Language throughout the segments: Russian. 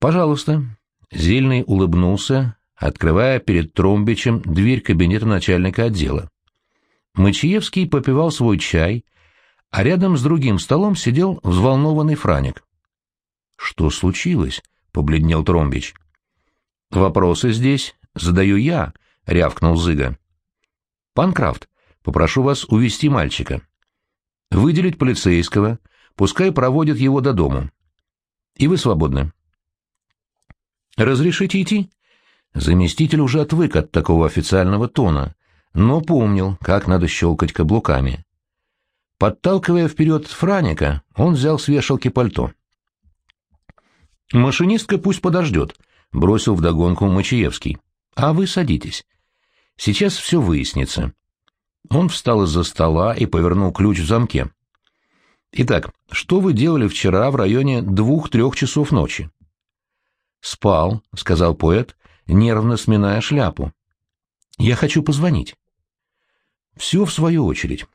«Пожалуйста». Зельный улыбнулся, открывая перед Тромбичем дверь кабинета начальника отдела. Мачиевский попивал свой чай, а рядом с другим столом сидел взволнованный Франик. «Что случилось?» — побледнел Тромбич. «Вопросы здесь задаю я», — рявкнул Зыга. «Панкрафт, попрошу вас увести мальчика. Выделить полицейского, пускай проводят его до дому. И вы свободны». «Разрешите идти?» Заместитель уже отвык от такого официального тона, но помнил, как надо щелкать каблуками. Подталкивая вперед Франика, он взял с вешалки пальто. «Машинистка пусть подождет», — бросил вдогонку Мачиевский. «А вы садитесь. Сейчас все выяснится». Он встал из-за стола и повернул ключ в замке. «Итак, что вы делали вчера в районе двух-трех часов ночи?» «Спал», — сказал поэт, нервно сминая шляпу. «Я хочу позвонить». «Все в свою очередь.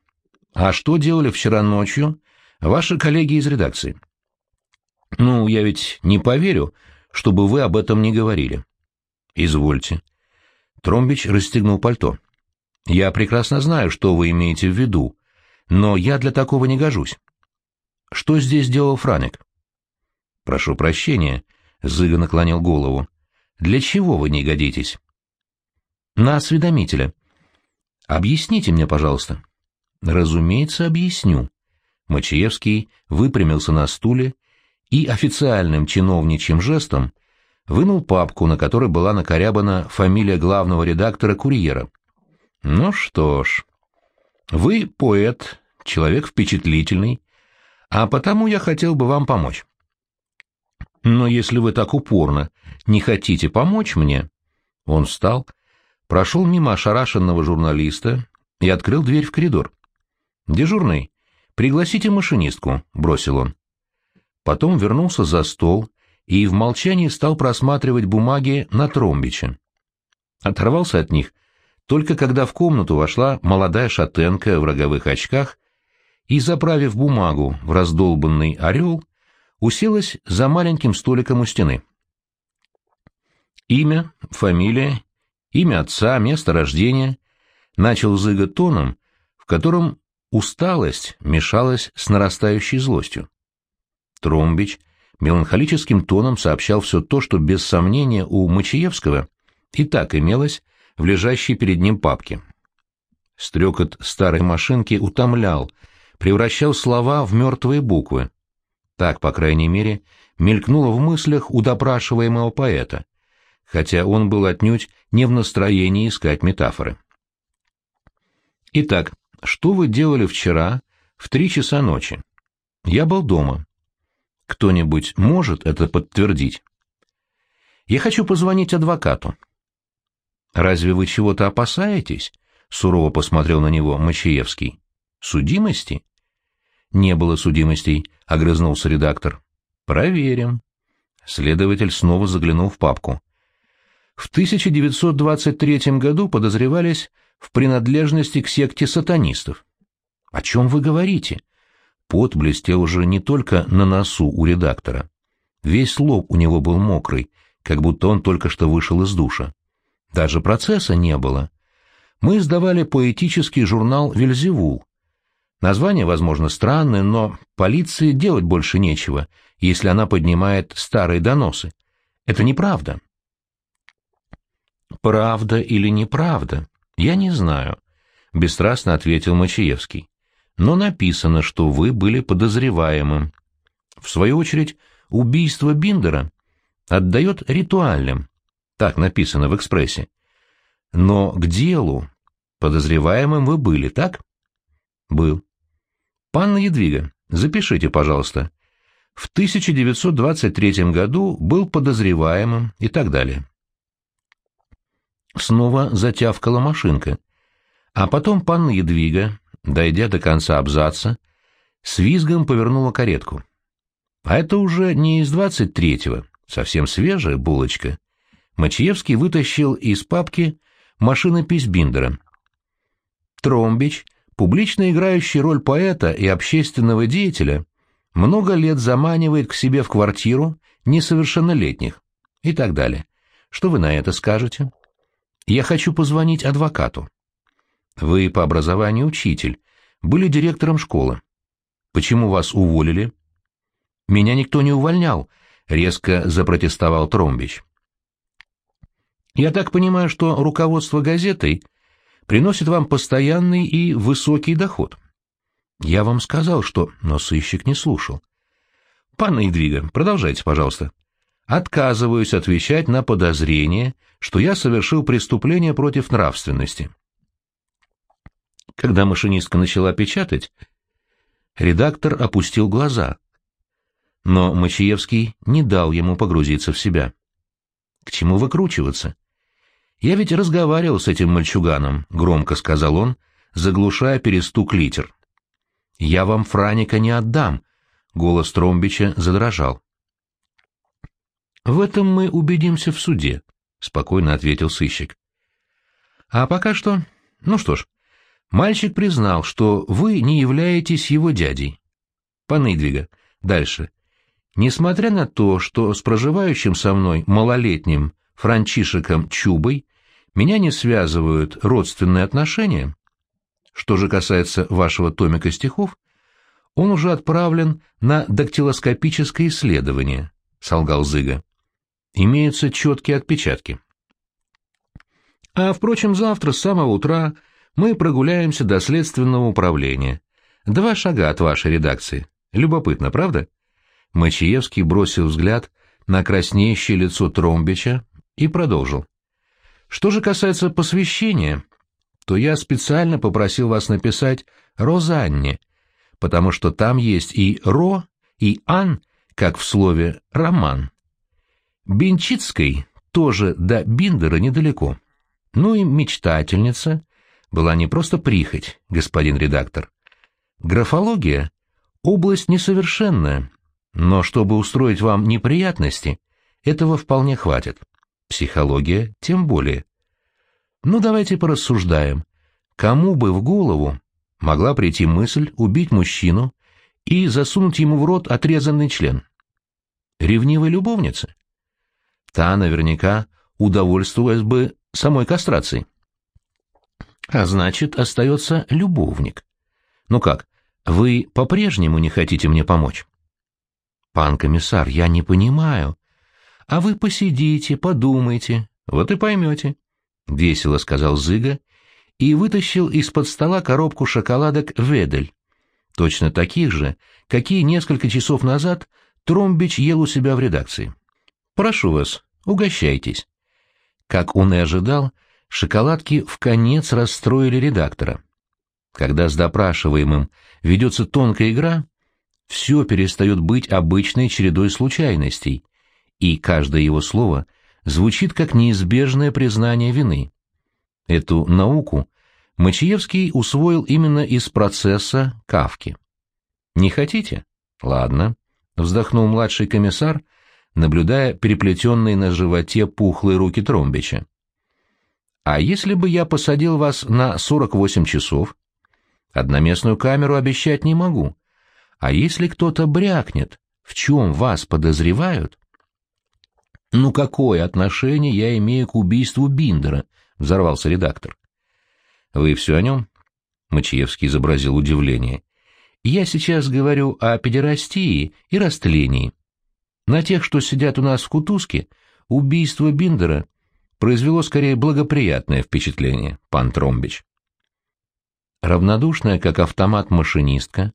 А что делали вчера ночью ваши коллеги из редакции?» Ну, я ведь не поверю, чтобы вы об этом не говорили. Извольте. Тромбич расстегнул пальто. Я прекрасно знаю, что вы имеете в виду, но я для такого не гожусь. Что здесь делал Франик? Прошу прощения, Зыга наклонил голову. Для чего вы не годитесь? На осведомителя. Объясните мне, пожалуйста. Разумеется, объясню. Мачиевский выпрямился на стуле и официальным чиновничьим жестом вынул папку, на которой была накорябана фамилия главного редактора «Курьера». «Ну что ж, вы поэт, человек впечатлительный, а потому я хотел бы вам помочь. Но если вы так упорно не хотите помочь мне...» Он встал, прошел мимо ошарашенного журналиста и открыл дверь в коридор. «Дежурный, пригласите машинистку», — бросил он. Потом вернулся за стол и в молчании стал просматривать бумаги на Тромбиче. Оторвался от них только когда в комнату вошла молодая шатенка в роговых очках и, заправив бумагу в раздолбанный орел, уселась за маленьким столиком у стены. Имя, фамилия, имя отца, место рождения начал зыгать тоном, в котором усталость мешалась с нарастающей злостью. Тромбич меланхолическим тоном сообщал все то, что без сомнения у Мачиевского и так имелось в лежащей перед ним папке. Стрекот старой машинки утомлял, превращал слова в мертвые буквы. Так, по крайней мере, мелькнуло в мыслях у допрашиваемого поэта, хотя он был отнюдь не в настроении искать метафоры. Итак, что вы делали вчера в три часа ночи? Я был дома. Кто-нибудь может это подтвердить? Я хочу позвонить адвокату. Разве вы чего-то опасаетесь? Сурово посмотрел на него Мачиевский. Судимости? Не было судимостей, огрызнулся редактор. Проверим. Следователь снова заглянул в папку. В 1923 году подозревались в принадлежности к секте сатанистов. О чем вы говорите? Пот блестел уже не только на носу у редактора. Весь лоб у него был мокрый, как будто он только что вышел из душа. Даже процесса не было. Мы издавали поэтический журнал «Вельзевул». Название, возможно, странное, но полиции делать больше нечего, если она поднимает старые доносы. Это неправда. «Правда или неправда? Я не знаю», — бесстрастно ответил Мачиевский но написано, что вы были подозреваемым. В свою очередь, убийство Биндера отдает ритуальным, так написано в экспрессе. Но к делу подозреваемым вы были, так? Был. Панна Едвига, запишите, пожалуйста. В 1923 году был подозреваемым и так далее. Снова затявкала машинка. А потом панна Едвига Дойдя до конца абзаца, с визгом повернула каретку. А это уже не из двадцать третьего, совсем свежая булочка. Мачиевский вытащил из папки машинопись Биндера. Тромбич, публично играющий роль поэта и общественного деятеля, много лет заманивает к себе в квартиру несовершеннолетних и так далее. Что вы на это скажете? Я хочу позвонить адвокату. Вы по образованию учитель, были директором школы. Почему вас уволили? Меня никто не увольнял, резко запротестовал Тромбич. Я так понимаю, что руководство газетой приносит вам постоянный и высокий доход. Я вам сказал, что... Но сыщик не слушал. Панна Идвига, продолжайте, пожалуйста. Отказываюсь отвечать на подозрение, что я совершил преступление против нравственности. Когда машинистка начала печатать, редактор опустил глаза. Но Мачиевский не дал ему погрузиться в себя. К чему выкручиваться? Я ведь разговаривал с этим мальчуганом, громко сказал он, заглушая перестук литер. Я вам Франика не отдам, голос Тромбича задрожал. В этом мы убедимся в суде, спокойно ответил сыщик. А пока что, ну что ж, Мальчик признал, что вы не являетесь его дядей. Пан Идвига, дальше. Несмотря на то, что с проживающим со мной малолетним Франчишеком Чубой меня не связывают родственные отношения, что же касается вашего томика стихов, он уже отправлен на дактилоскопическое исследование, — солгал Зыга. Имеются четкие отпечатки. А, впрочем, завтра с самого утра мы прогуляемся до следственного управления. Два шага от вашей редакции. Любопытно, правда? Мачиевский бросил взгляд на краснеющее лицо Тромбича и продолжил. Что же касается посвящения, то я специально попросил вас написать «Розанне», потому что там есть и «ро», и «ан», как в слове «роман». Бинчицкой тоже до Биндера недалеко. Ну и мечтательница, была не просто прихоть, господин редактор. Графология — область несовершенная, но чтобы устроить вам неприятности, этого вполне хватит. Психология тем более. Ну, давайте порассуждаем. Кому бы в голову могла прийти мысль убить мужчину и засунуть ему в рот отрезанный член? Ревнивой любовнице? Та наверняка удовольствовалась бы самой кастрацией. А значит, остается любовник. Ну как, вы по-прежнему не хотите мне помочь? Пан комиссар, я не понимаю. А вы посидите, подумайте, вот и поймете. Весело сказал Зыга и вытащил из-под стола коробку шоколадок «Ведель». Точно таких же, какие несколько часов назад Тромбич ел у себя в редакции. Прошу вас, угощайтесь. Как он и ожидал, шоколадки в конец расстроили редактора. Когда с допрашиваемым ведется тонкая игра, все перестает быть обычной чередой случайностей, и каждое его слово звучит как неизбежное признание вины. Эту науку Мачиевский усвоил именно из процесса Кавки. «Не хотите? Ладно», — вздохнул младший комиссар, наблюдая переплетенные на животе пухлые руки Тромбича. А если бы я посадил вас на 48 часов? Одноместную камеру обещать не могу. А если кто-то брякнет, в чем вас подозревают? Ну какое отношение я имею к убийству Биндера? Взорвался редактор. Вы все о нем? Мачиевский изобразил удивление. Я сейчас говорю о педерастии и растлении. На тех, что сидят у нас в кутузке, убийство Биндера произвело скорее благоприятное впечатление, пан Тромбич. Равнодушная, как автомат машинистка,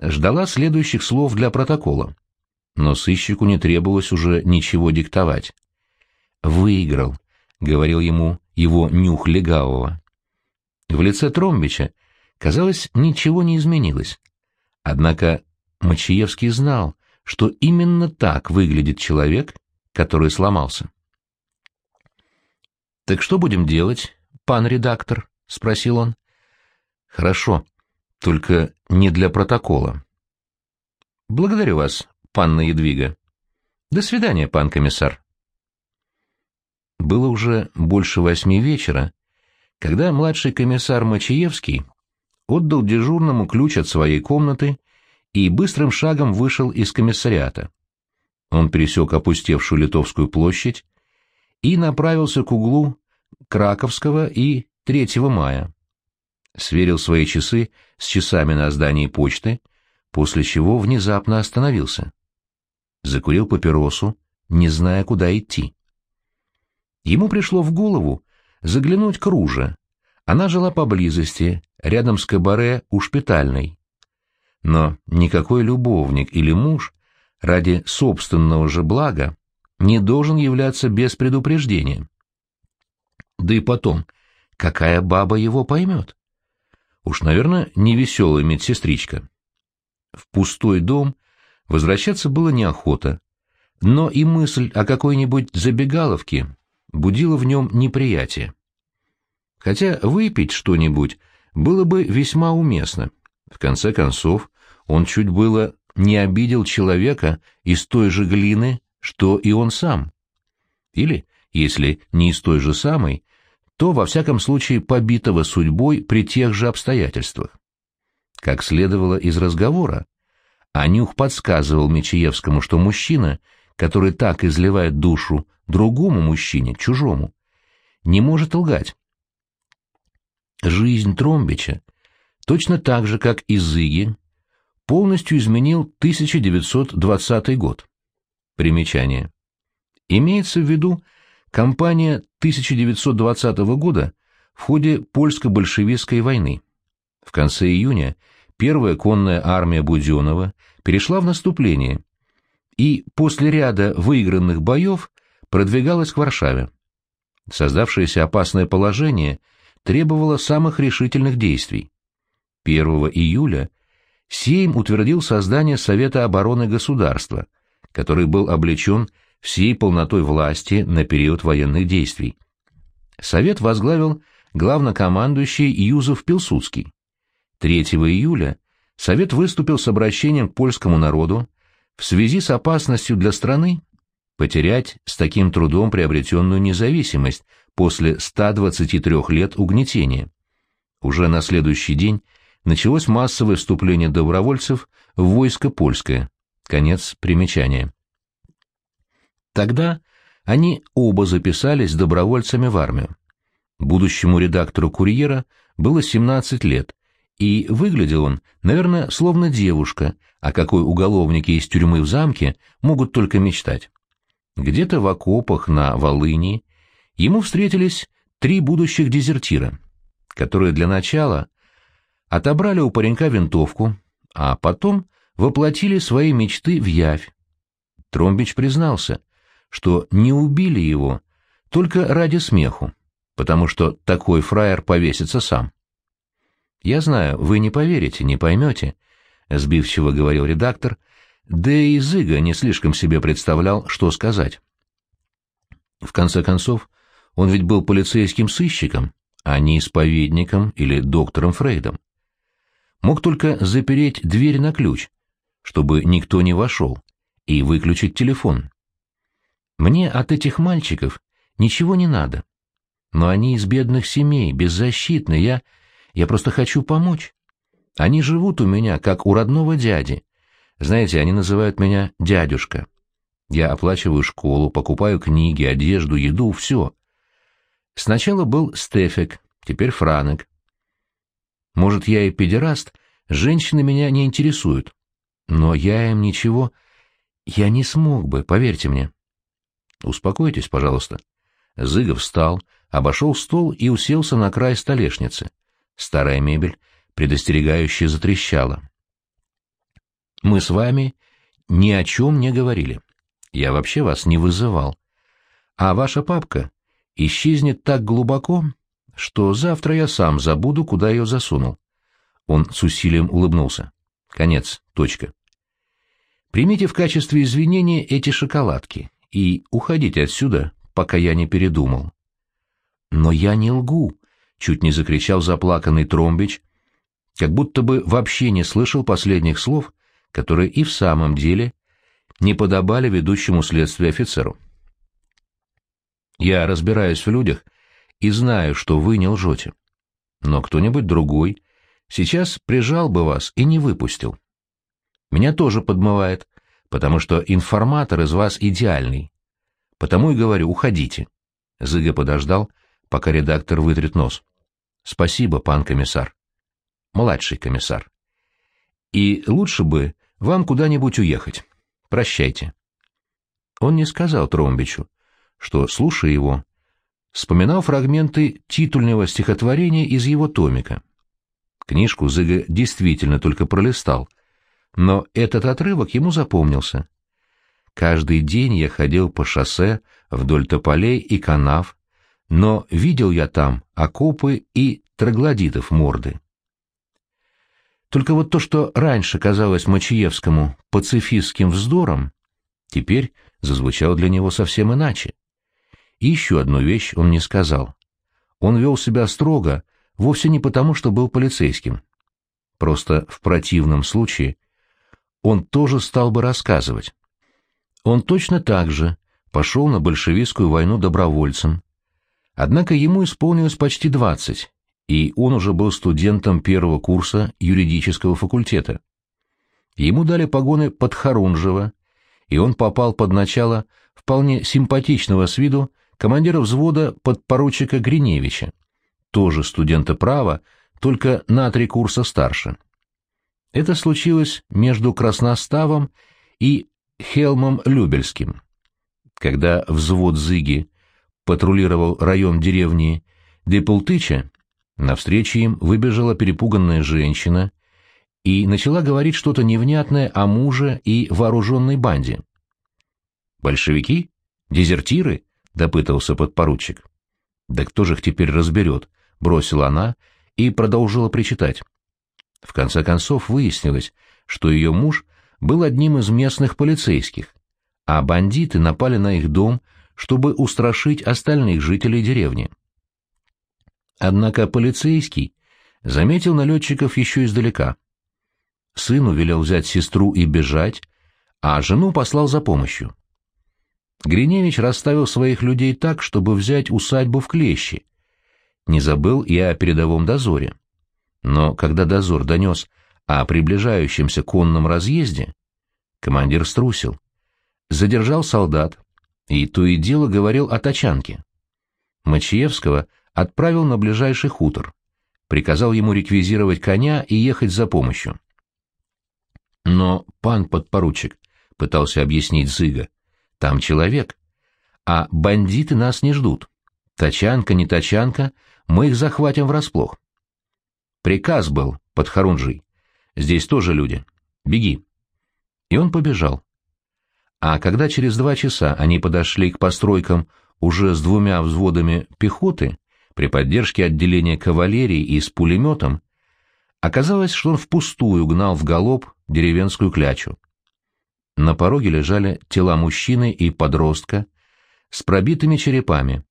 ждала следующих слов для протокола, но сыщику не требовалось уже ничего диктовать. «Выиграл», — говорил ему его нюх легавого. В лице Тромбича, казалось, ничего не изменилось. Однако Мачиевский знал, что именно так выглядит человек, который сломался. «Так что будем делать, пан редактор?» — спросил он. «Хорошо, только не для протокола». «Благодарю вас, панна Едвига. До свидания, пан комиссар». Было уже больше восьми вечера, когда младший комиссар Мачиевский отдал дежурному ключ от своей комнаты и быстрым шагом вышел из комиссариата. Он пересек опустевшую Литовскую площадь и направился к углу Краковского и 3 мая. Сверил свои часы с часами на здании почты, после чего внезапно остановился. Закурил папиросу, не зная, куда идти. Ему пришло в голову заглянуть к Руже. Она жила поблизости, рядом с кабаре у шпитальной. Но никакой любовник или муж ради собственного же блага не должен являться без предупреждения. Да и потом, какая баба его поймет? Уж, наверное, невеселая медсестричка. В пустой дом возвращаться было неохота, но и мысль о какой-нибудь забегаловке будила в нем неприятие. Хотя выпить что-нибудь было бы весьма уместно. В конце концов, он чуть было не обидел человека из той же глины, что и он сам. Или, если не из той же самой, то, во всяком случае, побитого судьбой при тех же обстоятельствах. Как следовало из разговора, Анюх подсказывал Мечаевскому, что мужчина, который так изливает душу другому мужчине, чужому, не может лгать. Жизнь Тромбича, точно так же, как и Зыги, полностью изменил 1920 год. Примечание. Имеется в виду кампания 1920 года в ходе польско-большевистской войны. В конце июня первая конная армия Буденова перешла в наступление и после ряда выигранных боев продвигалась к Варшаве. Создавшееся опасное положение требовало самых решительных действий. 1 июля Сейм утвердил создание Совета обороны государства, который был облечен всей полнотой власти на период военных действий. Совет возглавил главнокомандующий Юзеф Пилсудский. 3 июля Совет выступил с обращением к польскому народу в связи с опасностью для страны потерять с таким трудом приобретенную независимость после 123 лет угнетения. Уже на следующий день началось массовое вступление добровольцев в войско польское. Конец примечания. Тогда они оба записались добровольцами в армию. Будущему редактору «Курьера» было 17 лет, и выглядел он, наверное, словно девушка, о какой уголовники из тюрьмы в замке могут только мечтать. Где-то в окопах на Волыни ему встретились три будущих дезертира, которые для начала отобрали у паренька винтовку, а потом воплотили свои мечты в явь. Тромбич признался, что не убили его только ради смеху, потому что такой фраер повесится сам. «Я знаю, вы не поверите, не поймете», — сбивчиво говорил редактор, да и Зыга не слишком себе представлял, что сказать. В конце концов, он ведь был полицейским сыщиком, а не исповедником или доктором Фрейдом мог только запереть дверь на ключ, чтобы никто не вошел, и выключить телефон. Мне от этих мальчиков ничего не надо. Но они из бедных семей, беззащитны, я... я просто хочу помочь. Они живут у меня, как у родного дяди. Знаете, они называют меня дядюшка. Я оплачиваю школу, покупаю книги, одежду, еду, все. Сначала был Стефик, теперь Франек. Может, я и педераст, женщины меня не интересуют. Но я им ничего... Я не смог бы, поверьте мне. Успокойтесь, пожалуйста. Зыгов встал, обошел стол и уселся на край столешницы. Старая мебель предостерегающе затрещала. Мы с вами ни о чем не говорили. Я вообще вас не вызывал. А ваша папка исчезнет так глубоко, что завтра я сам забуду, куда ее засунул. Он с усилием улыбнулся. Конец. Точка. Примите в качестве извинения эти шоколадки и уходите отсюда, пока я не передумал. Но я не лгу, чуть не закричал заплаканный Тромбич, как будто бы вообще не слышал последних слов, которые и в самом деле не подобали ведущему следствие офицеру. Я разбираюсь в людях и знаю, что вы не лжете. Но кто-нибудь другой сейчас прижал бы вас и не выпустил. Меня тоже подмывает потому что информатор из вас идеальный. Потому и говорю, уходите. Зыга подождал, пока редактор вытрет нос. Спасибо, пан комиссар. Младший комиссар. И лучше бы вам куда-нибудь уехать. Прощайте. Он не сказал Тромбичу, что, слушая его, вспоминал фрагменты титульного стихотворения из его томика. Книжку Зыга действительно только пролистал, но этот отрывок ему запомнился. Каждый день я ходил по шоссе вдоль тополей и канав, но видел я там окопы и троглодитов морды. Только вот то, что раньше казалось Мачиевскому пацифистским вздором, теперь зазвучало для него совсем иначе. И еще одну вещь он не сказал. Он вел себя строго, вовсе не потому, что был полицейским. Просто в противном случае он тоже стал бы рассказывать. Он точно так же пошел на большевистскую войну добровольцем. Однако ему исполнилось почти двадцать, и он уже был студентом первого курса юридического факультета. Ему дали погоны подхорунжева, и он попал под начало вполне симпатичного с виду командира взвода подпоручика Гриневича, тоже студента права, только на три курса старше. Это случилось между Красноставом и Хелмом Любельским. Когда взвод Зыги патрулировал район деревни Депултыча, навстречу им выбежала перепуганная женщина и начала говорить что-то невнятное о муже и вооруженной банде. «Большевики? Дезертиры?» — допытался подпоручик. «Да кто же их теперь разберет?» — бросила она и продолжила причитать. В конце концов выяснилось, что ее муж был одним из местных полицейских, а бандиты напали на их дом, чтобы устрашить остальных жителей деревни. Однако полицейский заметил налетчиков еще издалека. Сыну велел взять сестру и бежать, а жену послал за помощью. Гриневич расставил своих людей так, чтобы взять усадьбу в клещи. Не забыл и о передовом дозоре. Но когда дозор донес о приближающемся конном разъезде, командир струсил. Задержал солдат и то и дело говорил о тачанке. Мачиевского отправил на ближайший хутор, приказал ему реквизировать коня и ехать за помощью. Но пан подпоручик пытался объяснить Зыга, там человек. А бандиты нас не ждут. Тачанка, не тачанка, мы их захватим врасплох. Приказ был, под Харунжий. Здесь тоже люди. Беги. И он побежал. А когда через два часа они подошли к постройкам уже с двумя взводами пехоты, при поддержке отделения кавалерии и с пулеметом, оказалось, что он впустую гнал в галоп деревенскую клячу. На пороге лежали тела мужчины и подростка с пробитыми черепами.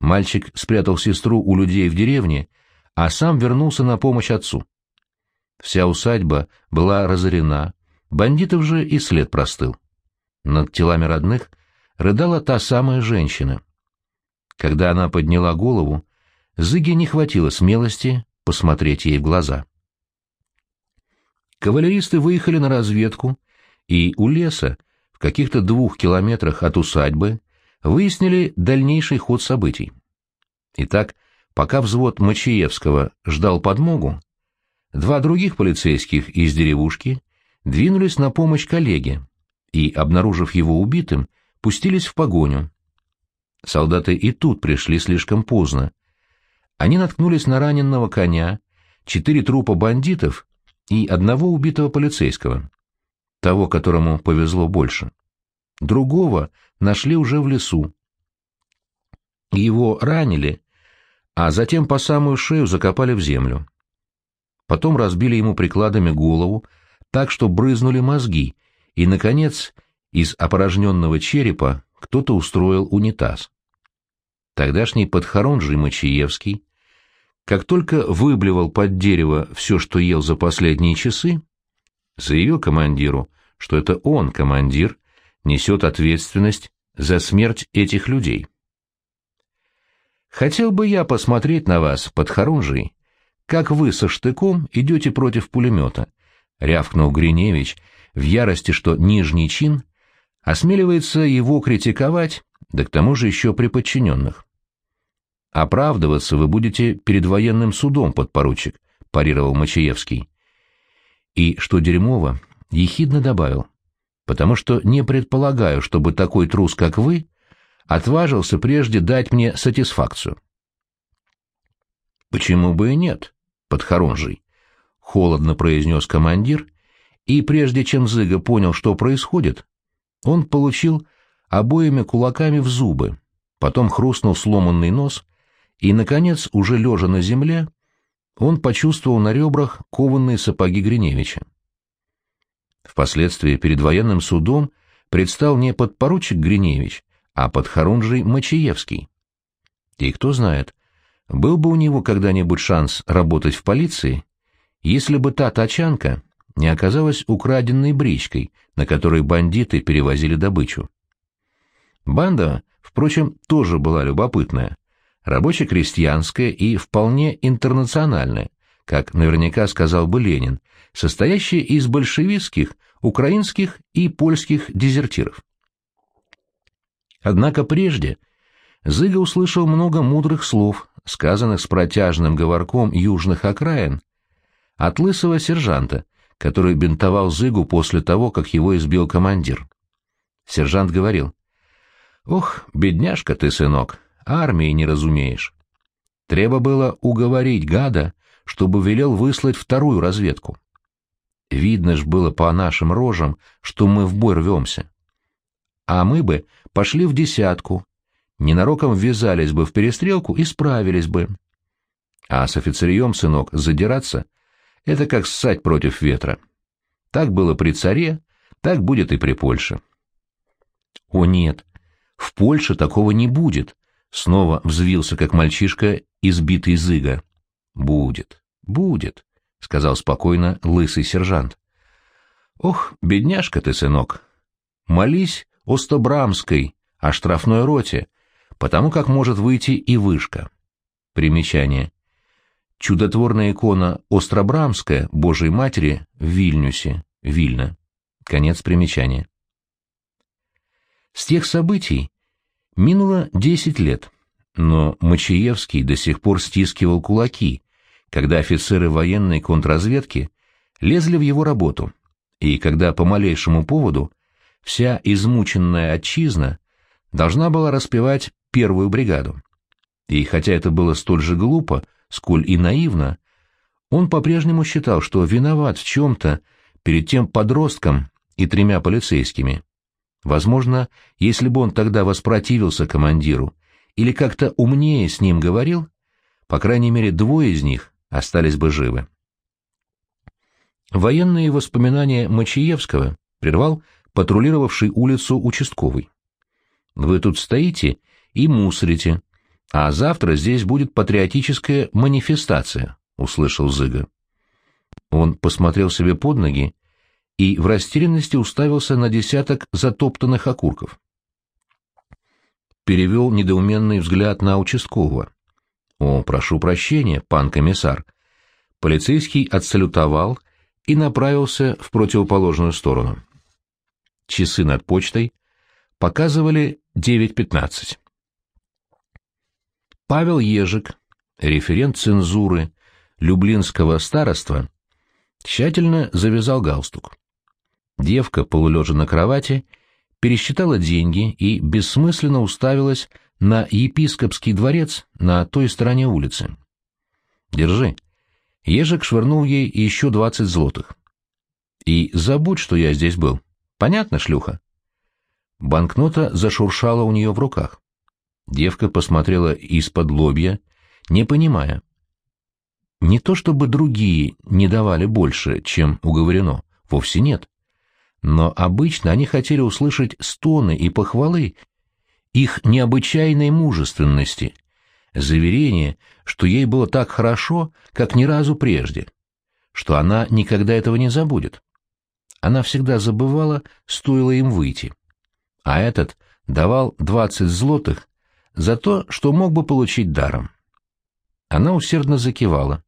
Мальчик спрятал сестру у людей в деревне, а сам вернулся на помощь отцу. Вся усадьба была разорена, бандитов же и след простыл. Над телами родных рыдала та самая женщина. Когда она подняла голову, Зыге не хватило смелости посмотреть ей в глаза. Кавалеристы выехали на разведку и у леса, в каких-то двух километрах от усадьбы, выяснили дальнейший ход событий. Итак, пока взвод Мачиевского ждал подмогу, два других полицейских из деревушки двинулись на помощь коллеге и, обнаружив его убитым, пустились в погоню. Солдаты и тут пришли слишком поздно. Они наткнулись на раненного коня, четыре трупа бандитов и одного убитого полицейского того, которому повезло больше. Другого нашли уже в лесу. Его ранили, а затем по самую шею закопали в землю. Потом разбили ему прикладами голову, так что брызнули мозги, и, наконец, из опорожненного черепа кто-то устроил унитаз. Тогдашний подхорунжий Мачиевский, как только выблевал под дерево все, что ел за последние часы, заявил командиру, что это он, командир, несет ответственность за смерть этих людей. Хотел бы я посмотреть на вас, под Харунжий, как вы со штыком идете против пулемета, — рявкнул Гриневич, в ярости, что нижний чин осмеливается его критиковать, да к тому же еще при подчиненных. «Оправдываться вы будете перед военным судом, подпоручик», — парировал Мачаевский. И, что дерьмово, ехидно добавил, «потому что не предполагаю, чтобы такой трус, как вы, отважился прежде дать мне сатисфакцию». «Почему бы и нет, подхорунжий?» — холодно произнес командир, и прежде чем Зыга понял, что происходит, он получил обоими кулаками в зубы, потом хрустнул сломанный нос, и, наконец, уже лежа на земле, он почувствовал на ребрах кованные сапоги Гриневича. Впоследствии перед военным судом предстал не подпоручик Гриневич, а подхорунжий Мачиевский. И кто знает, был бы у него когда-нибудь шанс работать в полиции, если бы та тачанка не оказалась украденной бричкой, на которой бандиты перевозили добычу. Банда, впрочем, тоже была любопытная, рабоче-крестьянская и вполне интернациональная, как наверняка сказал бы Ленин, состоящая из большевистских, украинских и польских дезертиров. Однако прежде Зыга услышал много мудрых слов, сказанных с протяжным говорком южных окраин, от лысого сержанта, который бинтовал Зыгу после того, как его избил командир. Сержант говорил, «Ох, бедняжка ты, сынок, армии не разумеешь». Треба было уговорить гада, чтобы велел выслать вторую разведку. Видно ж было по нашим рожам, что мы в бой рвемся. А мы бы пошли в десятку, ненароком ввязались бы в перестрелку и справились бы. А с офицерием, сынок, задираться — это как ссать против ветра. Так было при царе, так будет и при Польше. О нет, в Польше такого не будет, снова взвился, как мальчишка, избитый зыга. Будет, будет, сказал спокойно лысый сержант. Ох, бедняжка ты, сынок. Молись о Стобрамской, о штрафной роте, потому как может выйти и вышка. Примечание. Чудотворная икона Остробрамская Божией Матери в Вильнюсе, Вильна. Конец примечания. С тех событий минуло десять лет, но Мачиевский до сих пор стискивал кулаки, когда офицеры военной контрразведки лезли в его работу, и когда по малейшему поводу вся измученная отчизна должна была распевать первую бригаду. И хотя это было столь же глупо, сколь и наивно, он по-прежнему считал, что виноват в чем-то перед тем подростком и тремя полицейскими. Возможно, если бы он тогда воспротивился командиру или как-то умнее с ним говорил, по крайней мере двое из них остались бы живы. Военные воспоминания Мачиевского прервал патрулировавший улицу участковый. «Вы тут стоите и мусорите, а завтра здесь будет патриотическая манифестация», — услышал Зыга. Он посмотрел себе под ноги и в растерянности уставился на десяток затоптанных окурков. Перевел недоуменный взгляд на участкового. «О, прошу прощения, пан комиссар». Полицейский отсалютовал и направился в противоположную сторону. Часы над почтой показывали 9.15. Павел Ежик, референт цензуры Люблинского староства, тщательно завязал галстук. Девка, полулежа на кровати, пересчитала деньги и бессмысленно уставилась на епископский дворец на той стороне улицы. «Держи». Ежик швырнул ей еще двадцать злотых. «И забудь, что я здесь был. Понятно, шлюха?» Банкнота зашуршала у нее в руках. Девка посмотрела из-под лобья, не понимая. Не то чтобы другие не давали больше, чем уговорено, вовсе нет. Но обычно они хотели услышать стоны и похвалы их необычайной мужественности, заверение, что ей было так хорошо, как ни разу прежде, что она никогда этого не забудет. Она всегда забывала, стоило им выйти а этот давал двадцать злотых за то, что мог бы получить даром. Она усердно закивала.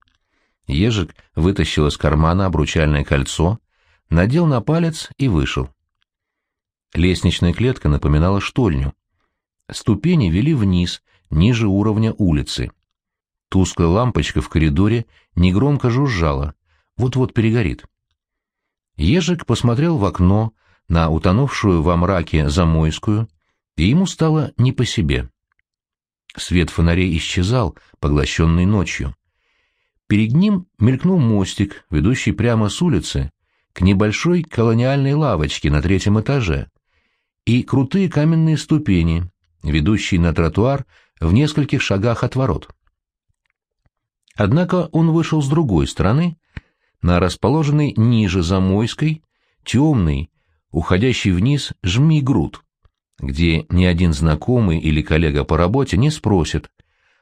Ежик вытащил из кармана обручальное кольцо, надел на палец и вышел. Лестничная клетка напоминала штольню. Ступени вели вниз, ниже уровня улицы. Тусклая лампочка в коридоре негромко жужжала, вот-вот перегорит. Ежик посмотрел в окно на утонувшую во мраке Замойскую, и ему стало не по себе. Свет фонарей исчезал, поглощенный ночью. Перед ним мелькнул мостик, ведущий прямо с улицы к небольшой колониальной лавочке на третьем этаже, и крутые каменные ступени, ведущие на тротуар в нескольких шагах от ворот. Однако он вышел с другой стороны, на расположенный ниже Замойской, темный, уходящий вниз жми груд, где ни один знакомый или коллега по работе не спросит,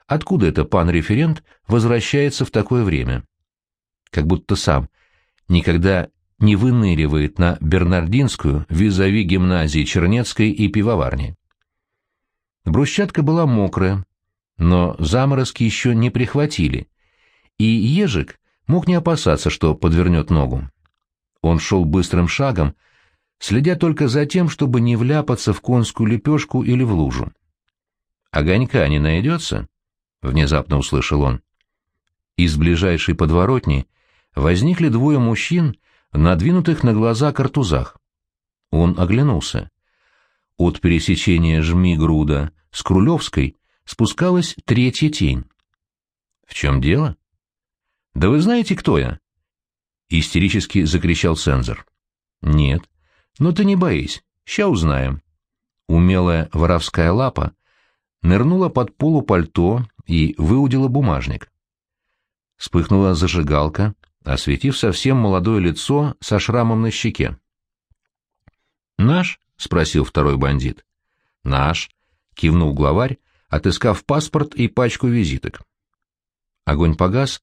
откуда это пан-референт возвращается в такое время. Как будто сам никогда не выныривает на Бернардинскую визави гимназии Чернецкой и пивоварни. Брусчатка была мокрая, но заморозки еще не прихватили, и ежик мог не опасаться, что подвернет ногу. Он шел быстрым шагом, следя только за тем, чтобы не вляпаться в конскую лепешку или в лужу. «Огонька не найдется?» — внезапно услышал он. Из ближайшей подворотни возникли двое мужчин надвинутых на глаза картузах. Он оглянулся. От пересечения Жми-Груда с Крулевской спускалась третья тень. «В чем дело?» «Да вы знаете, кто я?» Истерически закричал цензор. «Нет. Но ты не боись, ща узнаем». Умелая воровская лапа нырнула под полу пальто и выудила бумажник. Вспыхнула зажигалка, осветив совсем молодое лицо со шрамом на щеке. «Наш?» — спросил второй бандит. «Наш», — кивнул главарь, отыскав паспорт и пачку визиток. Огонь погас,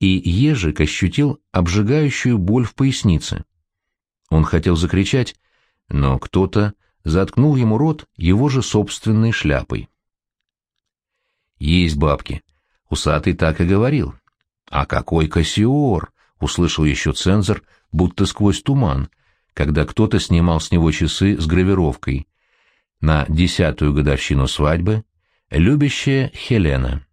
и ежик ощутил обжигающую боль в пояснице. Он хотел закричать, но кто-то заткнул ему рот его же собственной шляпой. «Есть бабки», — усатый так и говорил. «А какой кассиор!» — услышал еще цензор, будто сквозь туман, когда кто-то снимал с него часы с гравировкой. На десятую годовщину свадьбы любящая Хелена.